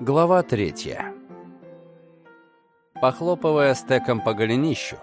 Глава третья. Похлопывая стеком по голенищу.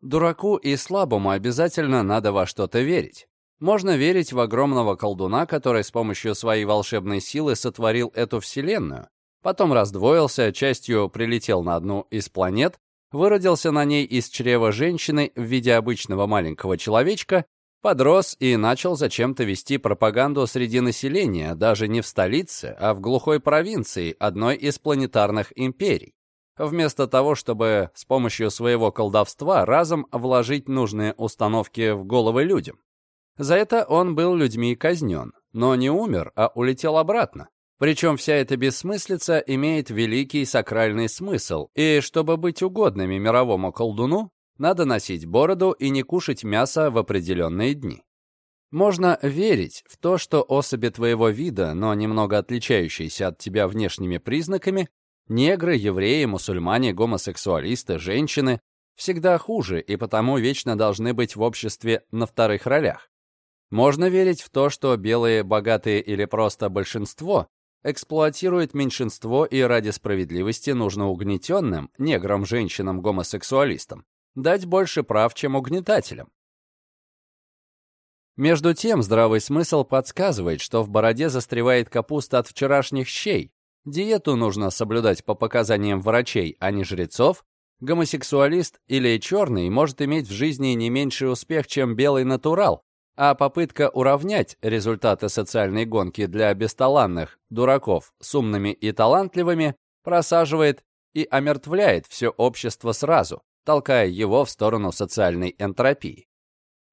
Дураку и слабому обязательно надо во что-то верить. Можно верить в огромного колдуна, который с помощью своей волшебной силы сотворил эту вселенную, потом раздвоился, частью прилетел на одну из планет, выродился на ней из чрева женщины в виде обычного маленького человечка Подрос и начал зачем-то вести пропаганду среди населения, даже не в столице, а в глухой провинции одной из планетарных империй. Вместо того, чтобы с помощью своего колдовства разом вложить нужные установки в головы людям. За это он был людьми казнен, но не умер, а улетел обратно. Причем вся эта бессмыслица имеет великий сакральный смысл, и чтобы быть угодными мировому колдуну, надо носить бороду и не кушать мясо в определенные дни. Можно верить в то, что особи твоего вида, но немного отличающиеся от тебя внешними признаками, негры, евреи, мусульмане, гомосексуалисты, женщины, всегда хуже и потому вечно должны быть в обществе на вторых ролях. Можно верить в то, что белые, богатые или просто большинство эксплуатирует меньшинство и ради справедливости нужно угнетенным, неграм, женщинам, гомосексуалистам, дать больше прав, чем угнетателям. Между тем, здравый смысл подсказывает, что в бороде застревает капуста от вчерашних щей. Диету нужно соблюдать по показаниям врачей, а не жрецов. Гомосексуалист или черный может иметь в жизни не меньший успех, чем белый натурал, а попытка уравнять результаты социальной гонки для бесталанных дураков с умными и талантливыми просаживает и омертвляет все общество сразу толкая его в сторону социальной энтропии.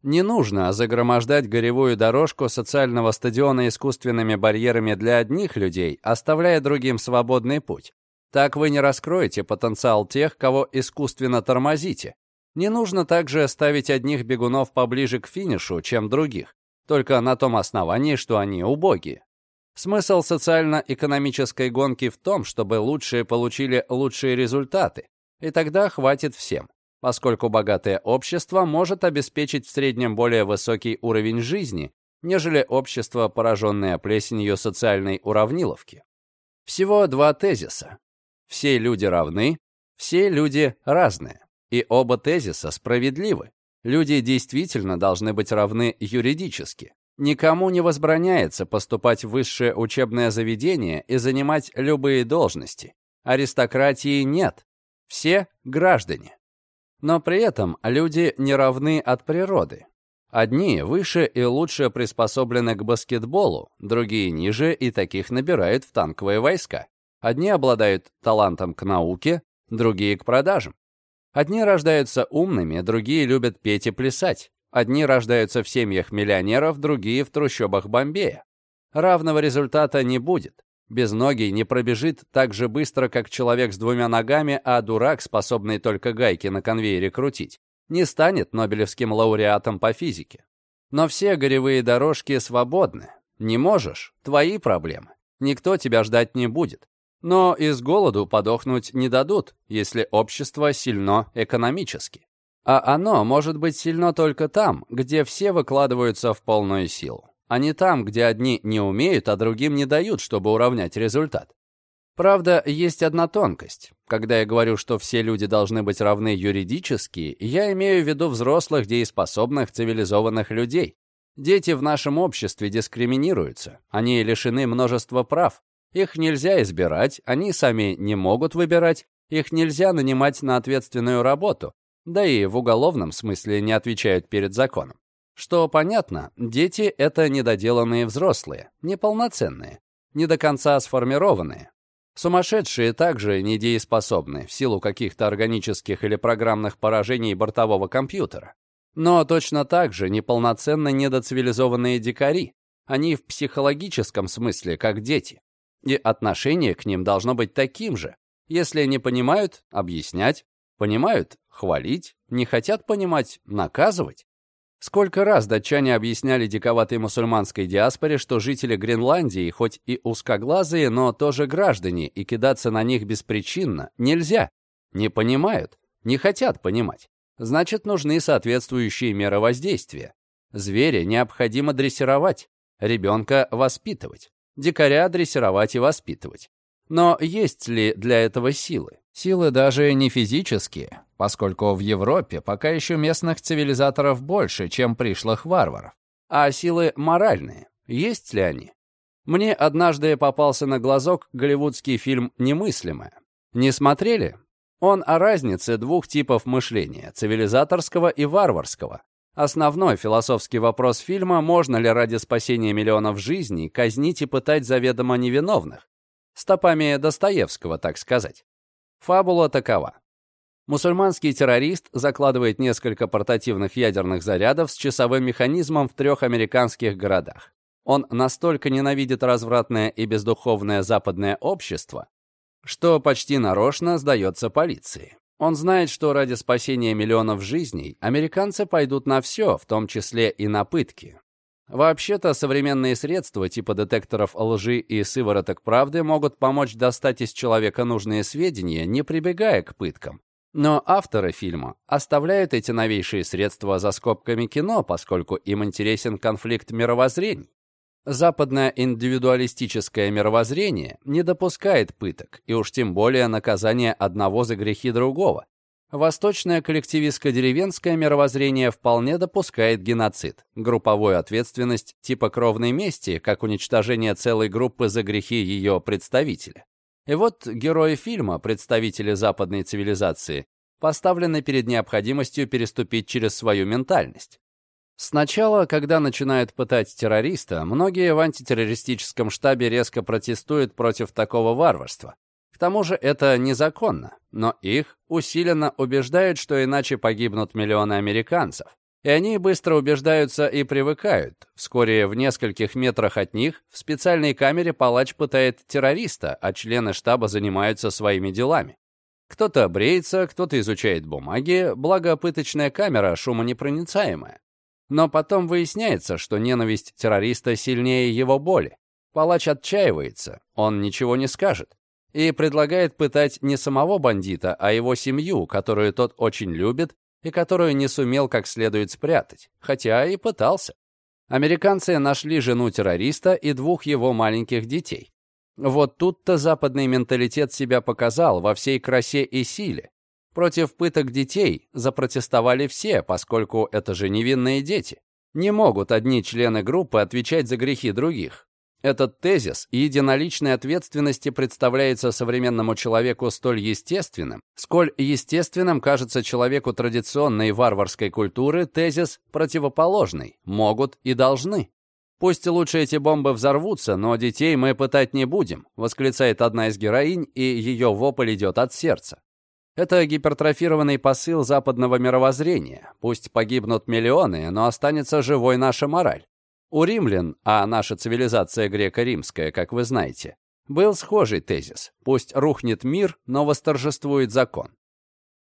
Не нужно загромождать горевую дорожку социального стадиона искусственными барьерами для одних людей, оставляя другим свободный путь. Так вы не раскроете потенциал тех, кого искусственно тормозите. Не нужно также ставить одних бегунов поближе к финишу, чем других, только на том основании, что они убогие. Смысл социально-экономической гонки в том, чтобы лучшие получили лучшие результаты, и тогда хватит всем, поскольку богатое общество может обеспечить в среднем более высокий уровень жизни, нежели общество, пораженное плесенью социальной уравниловки. Всего два тезиса. Все люди равны, все люди разные. И оба тезиса справедливы. Люди действительно должны быть равны юридически. Никому не возбраняется поступать в высшее учебное заведение и занимать любые должности. Аристократии нет, все граждане. Но при этом люди не равны от природы. Одни выше и лучше приспособлены к баскетболу, другие ниже и таких набирают в танковые войска. Одни обладают талантом к науке, другие к продажам. Одни рождаются умными, другие любят петь и плясать. Одни рождаются в семьях миллионеров, другие в трущобах Бомбея. Равного результата не будет. Безногий не пробежит так же быстро, как человек с двумя ногами, а дурак, способный только гайки на конвейере крутить, не станет Нобелевским лауреатом по физике. Но все горевые дорожки свободны. Не можешь — твои проблемы. Никто тебя ждать не будет. Но из голоду подохнуть не дадут, если общество сильно экономически. А оно может быть сильно только там, где все выкладываются в полную силу а не там, где одни не умеют, а другим не дают, чтобы уравнять результат. Правда, есть одна тонкость. Когда я говорю, что все люди должны быть равны юридически, я имею в виду взрослых, дееспособных, цивилизованных людей. Дети в нашем обществе дискриминируются. Они лишены множества прав. Их нельзя избирать, они сами не могут выбирать, их нельзя нанимать на ответственную работу, да и в уголовном смысле не отвечают перед законом. Что понятно, дети — это недоделанные взрослые, неполноценные, не до конца сформированные. Сумасшедшие также недееспособны в силу каких-то органических или программных поражений бортового компьютера. Но точно так же неполноценно недоцивилизованные дикари. Они в психологическом смысле как дети. И отношение к ним должно быть таким же. Если не понимают — объяснять, понимают — хвалить, не хотят понимать — наказывать. Сколько раз датчане объясняли диковатой мусульманской диаспоре, что жители Гренландии, хоть и узкоглазые, но тоже граждане, и кидаться на них беспричинно нельзя. Не понимают, не хотят понимать. Значит, нужны соответствующие меры воздействия. Зверя необходимо дрессировать, ребенка воспитывать. Дикаря дрессировать и воспитывать. Но есть ли для этого силы? Силы даже не физические, поскольку в Европе пока еще местных цивилизаторов больше, чем пришлых варваров. А силы моральные, есть ли они? Мне однажды попался на глазок голливудский фильм «Немыслимое». Не смотрели? Он о разнице двух типов мышления – цивилизаторского и варварского. Основной философский вопрос фильма – можно ли ради спасения миллионов жизней казнить и пытать заведомо невиновных? Стопами Достоевского, так сказать. Фабула такова. Мусульманский террорист закладывает несколько портативных ядерных зарядов с часовым механизмом в трех американских городах. Он настолько ненавидит развратное и бездуховное западное общество, что почти нарочно сдается полиции. Он знает, что ради спасения миллионов жизней американцы пойдут на все, в том числе и на пытки. Вообще-то, современные средства типа детекторов лжи и сывороток правды могут помочь достать из человека нужные сведения, не прибегая к пыткам. Но авторы фильма оставляют эти новейшие средства за скобками кино, поскольку им интересен конфликт мировоззрений. Западное индивидуалистическое мировоззрение не допускает пыток, и уж тем более наказания одного за грехи другого. Восточное коллективистско-деревенское мировоззрение вполне допускает геноцид, групповую ответственность типа кровной мести, как уничтожение целой группы за грехи ее представителя. И вот герои фильма, представители западной цивилизации, поставлены перед необходимостью переступить через свою ментальность. Сначала, когда начинают пытать террориста, многие в антитеррористическом штабе резко протестуют против такого варварства. К тому же это незаконно, но их усиленно убеждают, что иначе погибнут миллионы американцев. И они быстро убеждаются и привыкают. Вскоре в нескольких метрах от них в специальной камере палач пытает террориста, а члены штаба занимаются своими делами. Кто-то бреется, кто-то изучает бумаги, благо пыточная камера шумонепроницаемая. Но потом выясняется, что ненависть террориста сильнее его боли. Палач отчаивается, он ничего не скажет. И предлагает пытать не самого бандита, а его семью, которую тот очень любит и которую не сумел как следует спрятать, хотя и пытался. Американцы нашли жену террориста и двух его маленьких детей. Вот тут-то западный менталитет себя показал во всей красе и силе. Против пыток детей запротестовали все, поскольку это же невинные дети. Не могут одни члены группы отвечать за грехи других. Этот тезис единоличной ответственности представляется современному человеку столь естественным, сколь естественным кажется человеку традиционной варварской культуры тезис противоположный «могут и должны». «Пусть лучше эти бомбы взорвутся, но детей мы пытать не будем», восклицает одна из героинь, и ее вопль идет от сердца. Это гипертрофированный посыл западного мировоззрения. Пусть погибнут миллионы, но останется живой наша мораль. У римлян, а наша цивилизация греко-римская, как вы знаете, был схожий тезис. Пусть рухнет мир, но восторжествует закон.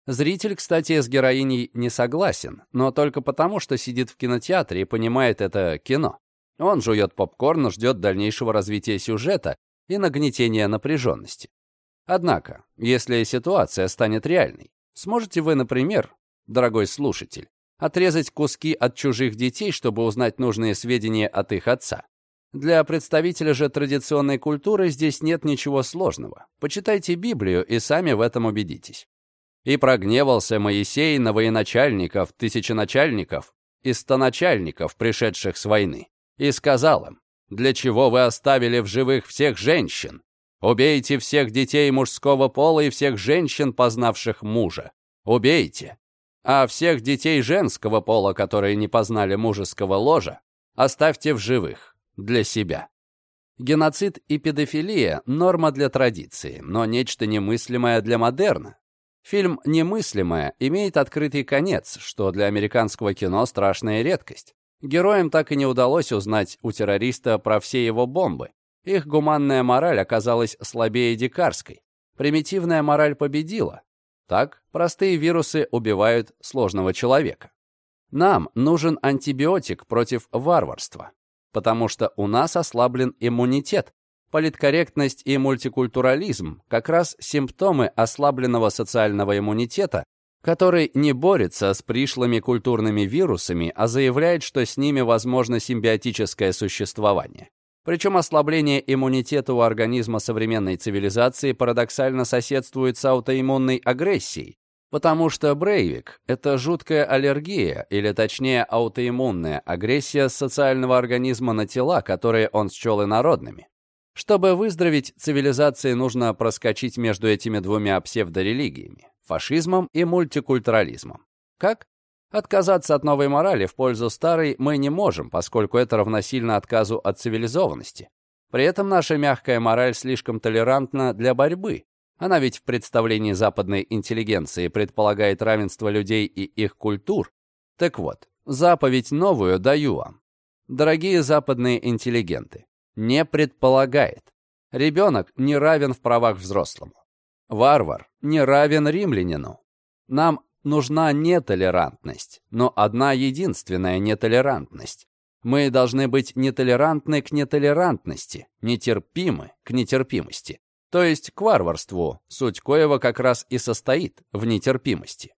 Зритель, кстати, с героиней не согласен, но только потому, что сидит в кинотеатре и понимает это кино. Он жует попкорн, ждет дальнейшего развития сюжета и нагнетения напряженности. Однако, если ситуация станет реальной, сможете вы, например, дорогой слушатель, отрезать куски от чужих детей, чтобы узнать нужные сведения от их отца? Для представителя же традиционной культуры здесь нет ничего сложного. Почитайте Библию и сами в этом убедитесь. «И прогневался Моисей на военачальников, тысяченачальников и стоначальников, пришедших с войны, и сказал им, «Для чего вы оставили в живых всех женщин, Убейте всех детей мужского пола и всех женщин, познавших мужа. Убейте. А всех детей женского пола, которые не познали мужеского ложа, оставьте в живых, для себя. Геноцид и педофилия – норма для традиции, но нечто немыслимое для модерна. Фильм «Немыслимое» имеет открытый конец, что для американского кино страшная редкость. Героям так и не удалось узнать у террориста про все его бомбы, их гуманная мораль оказалась слабее дикарской. Примитивная мораль победила. Так простые вирусы убивают сложного человека. Нам нужен антибиотик против варварства, потому что у нас ослаблен иммунитет. Политкорректность и мультикультурализм – как раз симптомы ослабленного социального иммунитета, который не борется с пришлыми культурными вирусами, а заявляет, что с ними возможно симбиотическое существование. Причем ослабление иммунитета у организма современной цивилизации парадоксально соседствует с аутоиммунной агрессией, потому что Брейвик — это жуткая аллергия, или точнее аутоиммунная агрессия социального организма на тела, которые он счел инородными. Чтобы выздороветь, цивилизации нужно проскочить между этими двумя псевдорелигиями — фашизмом и мультикультурализмом. Как? Отказаться от новой морали в пользу старой мы не можем, поскольку это равносильно отказу от цивилизованности. При этом наша мягкая мораль слишком толерантна для борьбы. Она ведь в представлении западной интеллигенции предполагает равенство людей и их культур. Так вот, заповедь новую даю вам. Дорогие западные интеллигенты, не предполагает. Ребенок не равен в правах взрослому. Варвар не равен римлянину. Нам нужна нетолерантность, но одна единственная нетолерантность. Мы должны быть нетолерантны к нетолерантности, нетерпимы к нетерпимости. То есть к варварству, суть коего как раз и состоит в нетерпимости.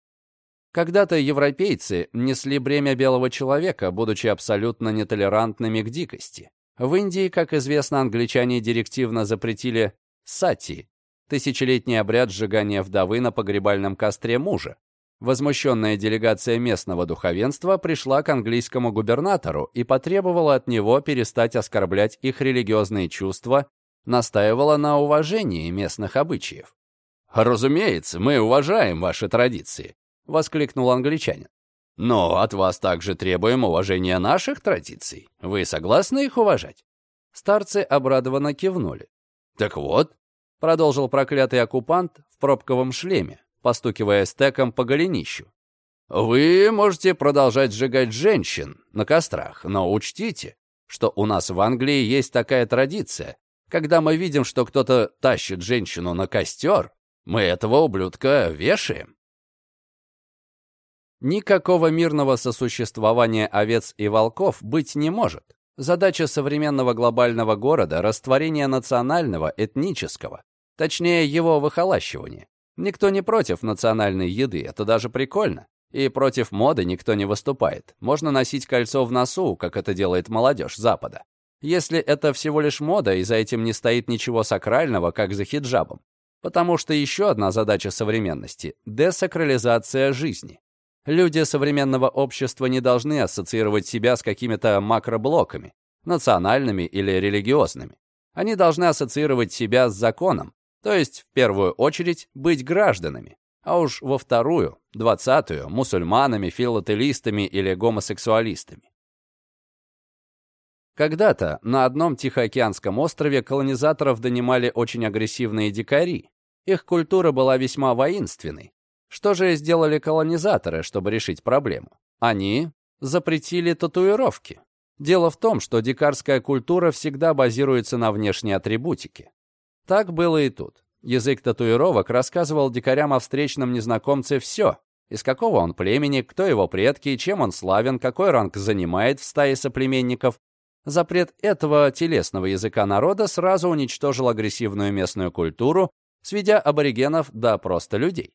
Когда-то европейцы несли бремя белого человека, будучи абсолютно нетолерантными к дикости. В Индии, как известно, англичане директивно запретили сати, тысячелетний обряд сжигания вдовы на погребальном костре мужа, Возмущенная делегация местного духовенства пришла к английскому губернатору и потребовала от него перестать оскорблять их религиозные чувства, настаивала на уважении местных обычаев. «Разумеется, мы уважаем ваши традиции», — воскликнул англичанин. «Но от вас также требуем уважения наших традиций. Вы согласны их уважать?» Старцы обрадованно кивнули. «Так вот», — продолжил проклятый оккупант в пробковом шлеме, постукивая стеком по голенищу. «Вы можете продолжать сжигать женщин на кострах, но учтите, что у нас в Англии есть такая традиция. Когда мы видим, что кто-то тащит женщину на костер, мы этого ублюдка вешаем». Никакого мирного сосуществования овец и волков быть не может. Задача современного глобального города — растворение национального, этнического, точнее его выхолащивание. Никто не против национальной еды, это даже прикольно. И против моды никто не выступает. Можно носить кольцо в носу, как это делает молодежь Запада. Если это всего лишь мода, и за этим не стоит ничего сакрального, как за хиджабом. Потому что еще одна задача современности — десакрализация жизни. Люди современного общества не должны ассоциировать себя с какими-то макроблоками, национальными или религиозными. Они должны ассоциировать себя с законом, то есть, в первую очередь, быть гражданами, а уж во вторую, двадцатую, мусульманами, филателистами или гомосексуалистами. Когда-то на одном Тихоокеанском острове колонизаторов донимали очень агрессивные дикари. Их культура была весьма воинственной. Что же сделали колонизаторы, чтобы решить проблему? Они запретили татуировки. Дело в том, что дикарская культура всегда базируется на внешней атрибутике. Так было и тут. Язык татуировок рассказывал дикарям о встречном незнакомце все. Из какого он племени, кто его предки, чем он славен, какой ранг занимает в стае соплеменников. Запрет этого телесного языка народа сразу уничтожил агрессивную местную культуру, сведя аборигенов до просто людей.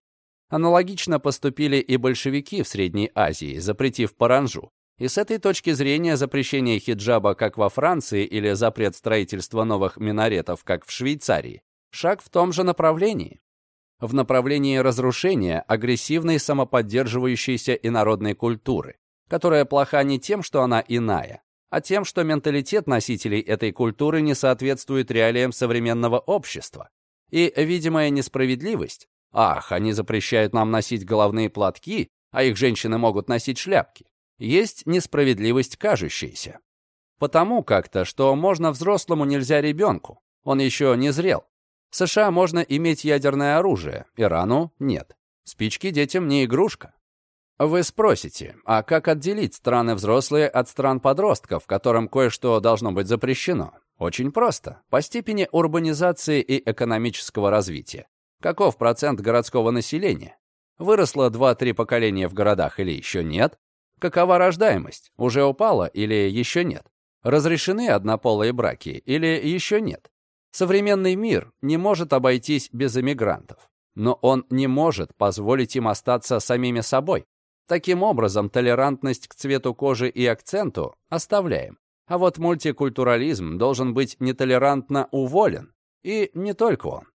Аналогично поступили и большевики в Средней Азии, запретив паранжу. И с этой точки зрения запрещение хиджаба как во Франции или запрет строительства новых минаретов как в Швейцарии – шаг в том же направлении. В направлении разрушения агрессивной самоподдерживающейся инородной культуры, которая плоха не тем, что она иная, а тем, что менталитет носителей этой культуры не соответствует реалиям современного общества. И видимая несправедливость – ах, они запрещают нам носить головные платки, а их женщины могут носить шляпки есть несправедливость кажущаяся. Потому как-то, что можно взрослому нельзя ребенку, он еще не зрел. В США можно иметь ядерное оружие, Ирану нет. Спички детям не игрушка. Вы спросите, а как отделить страны взрослые от стран подростков, которым кое-что должно быть запрещено? Очень просто. По степени урбанизации и экономического развития. Каков процент городского населения? Выросло 2-3 поколения в городах или еще нет? Какова рождаемость? Уже упала или еще нет? Разрешены однополые браки или еще нет? Современный мир не может обойтись без эмигрантов, но он не может позволить им остаться самими собой. Таким образом, толерантность к цвету кожи и акценту оставляем, А вот мультикультурализм должен быть нетолерантно уволен. И не только он.